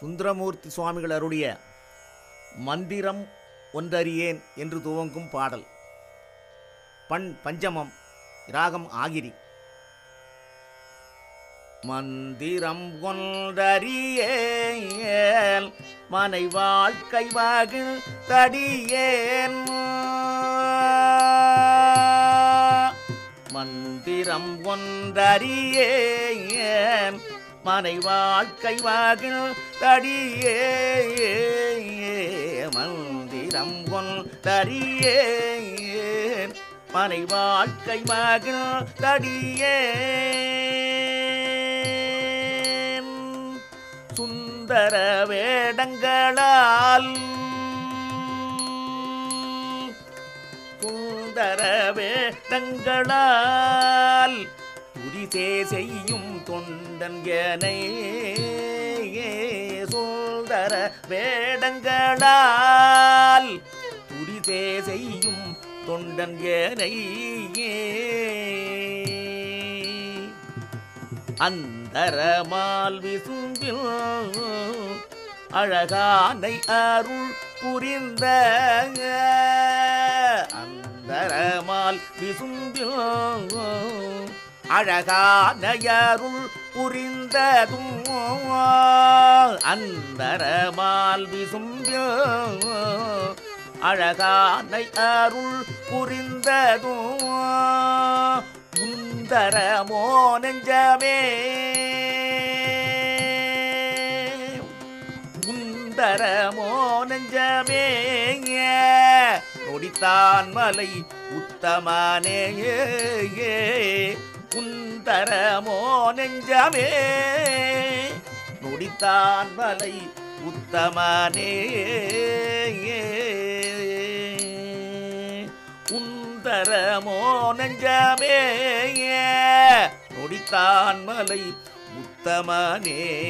சுந்தரமூர்த்தி சுவாமிகள் அருடைய மந்திரம் ஒன்றறியேன் என்று துவங்கும் பாடல். பண் பஞ்சமம் ராகம் ஆகிரி. மந்திரம் ஒன்றறியேன் மனை வாழ்க்கை வாகில் தடியேன். மந்திரம் ஒன்றறியேன் மனை வாழ்க்கை வாகில் தடியே மந்திரம் ஒன்றறியேன் மனை வாழ்க்கை வாகில் தடியே. சுந்தர வேடங்களால் சுந்தர வேடங்களால் துரிசே செய்யும் தொண்டன் எனை சுந்தர வேடங்களால் துரிசே செய்யும் தொண்டன் எனை அந்தரமால் விசும்பில் அழகானை அருள் புரிந்த அந்தரமால் விசும்பில் அழகானயருள் புரிந்ததும் அந்தரமால் விசும்பில் அழகானை அருள் புரிந்ததும் உந்தரமோ நெஞ்சமே. உந்தரமோ நெஞ்சமே நொடித்தான் மலை உத்தமனே உந்தரமோ நெஞ்சமே? நொடித்தான் வலை உத்தமனே. உந்தரமோ நெஞ்சமே? நொடித்தான் மலை உத்தமனே.